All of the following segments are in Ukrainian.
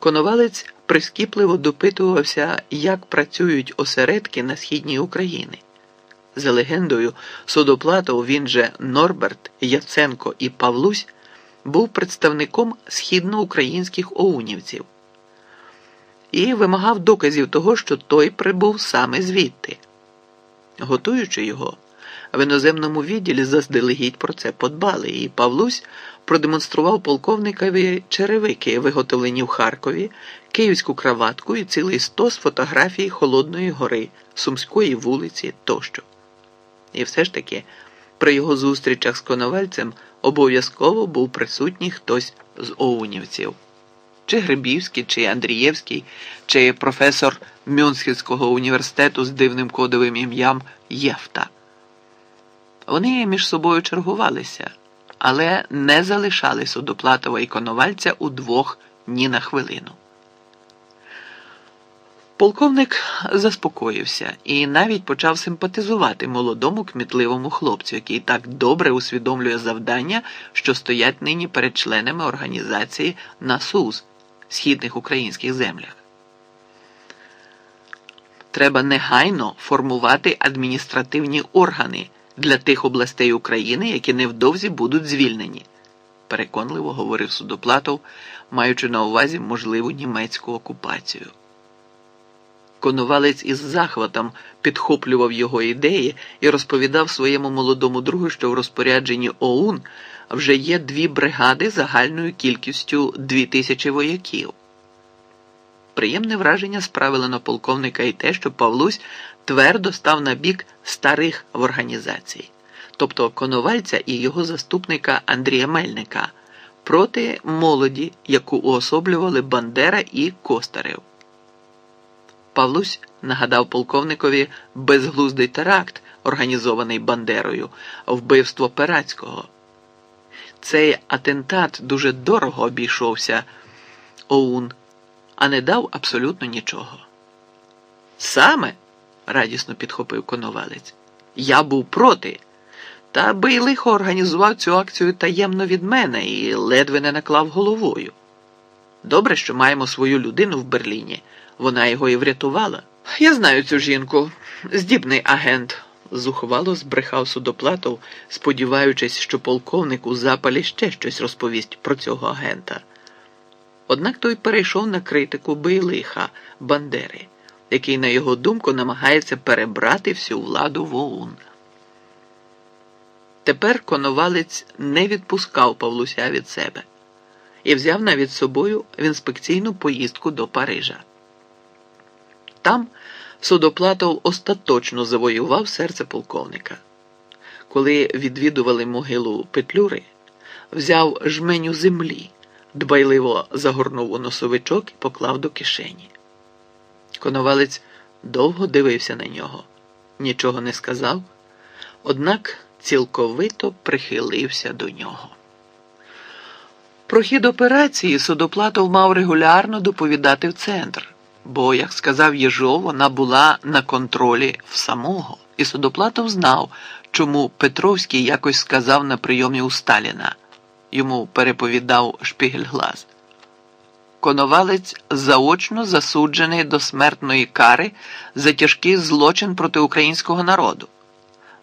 Коновалець прискіпливо допитувався, як працюють осередки на східній Україні. За легендою, Судоплатов, він же Норберт, Яценко і Павлусь, був представником східноукраїнських оунівців і вимагав доказів того, що той прибув саме звідти. Готуючи його, в іноземному відділі заздалегідь про це подбали, і Павлусь продемонстрував полковникові черевики, виготовлені в Харкові, київську краватку і цілий стос фотографій Холодної Гори, Сумської вулиці тощо. І все ж таки, при його зустрічах з коновальцем обов'язково був присутній хтось з оунівців. Чи Грибівський, чи Андрієвський, чи професор Мюнхенського університету з дивним кодовим ім'ям Єфта. Вони між собою чергувалися, але не залишали Судоплатова і Коновальця удвох ні на хвилину. Полковник заспокоївся і навіть почав симпатизувати молодому кмітливому хлопцю, який так добре усвідомлює завдання, що стоять нині перед членами організації НАСУЗ східних українських землях. Треба негайно формувати адміністративні органи для тих областей України, які невдовзі будуть звільнені, переконливо говорив Судоплатов, маючи на увазі можливу німецьку окупацію. Конувалець із захватом підхоплював його ідеї і розповідав своєму молодому другу, що в розпорядженні ОУН вже є дві бригади загальною кількістю дві тисячі вояків. Приємне враження справило на полковника і те, що Павлусь твердо став на бік старих в організації, тобто Коновальця і його заступника Андрія Мельника, проти молоді, яку уособлювали Бандера і Костарев. Павлусь нагадав полковникові безглуздий теракт, організований Бандерою, вбивство Перацького. Цей атентат дуже дорого обійшовся ОУН, а не дав абсолютно нічого. Саме, радісно підхопив Коновалець, я був проти. Та би й лихо організував цю акцію таємно від мене і ледве не наклав головою. Добре, що маємо свою людину в Берліні. Вона його і врятувала. Я знаю цю жінку, здібний агент, зухвало збрехав судоплатов, сподіваючись, що полковник у запалі ще щось розповість про цього агента. Однак той перейшов на критику Бийлиха Бандери, який, на його думку, намагається перебрати всю владу в ОУН. Тепер коновалець не відпускав Павлуся від себе і взяв навіть собою в інспекційну поїздку до Парижа. Там Судоплатов остаточно завоював серце полковника. Коли відвідували могилу Петлюри, взяв жменю землі, дбайливо загорнув у носовичок і поклав до кишені. Коновалець довго дивився на нього, нічого не сказав, однак цілковито прихилився до нього. Про хід операції Судоплатов мав регулярно доповідати в центр бо, як сказав Єжов, вона була на контролі в самого, і Судоплатов знав, чому Петровський якось сказав на прийомі у Сталіна. Йому переповідав Шпігельглаз. Коновалець заочно засуджений до смертної кари за тяжкий злочин проти українського народу,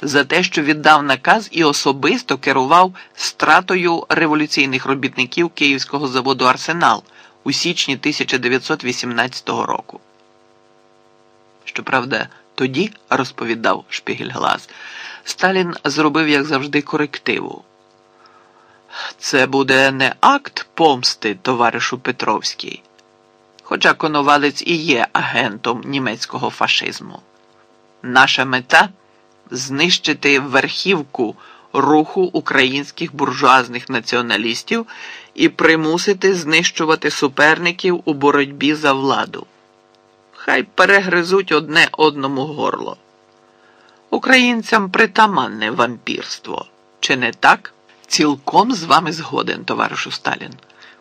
за те, що віддав наказ і особисто керував стратою революційних робітників Київського заводу Арсенал у січні 1918 року. Щоправда, тоді, розповідав Шпігельглаз, Сталін зробив, як завжди, корективу. Це буде не акт помсти, товаришу Петровський, хоча Коновалець і є агентом німецького фашизму. Наша мета знищити верхівку руху українських буржуазних націоналістів і примусити знищувати суперників у боротьбі за владу. Хай перегризуть одне одному горло. Українцям притаманне вампірство. Чи не так? Цілком з вами згоден, товаришу Сталін,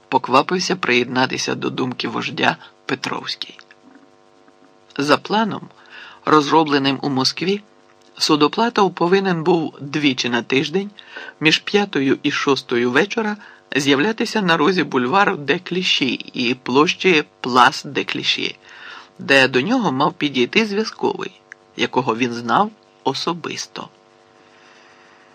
поквапився приєднатися до думки вождя Петровський. За планом, розробленим у Москві. Судоплатов повинен був двічі на тиждень між п'ятою і шостою вечора з'являтися на розі бульвару де Кліші і площі Плас де Кліші, де до нього мав підійти зв'язковий, якого він знав особисто.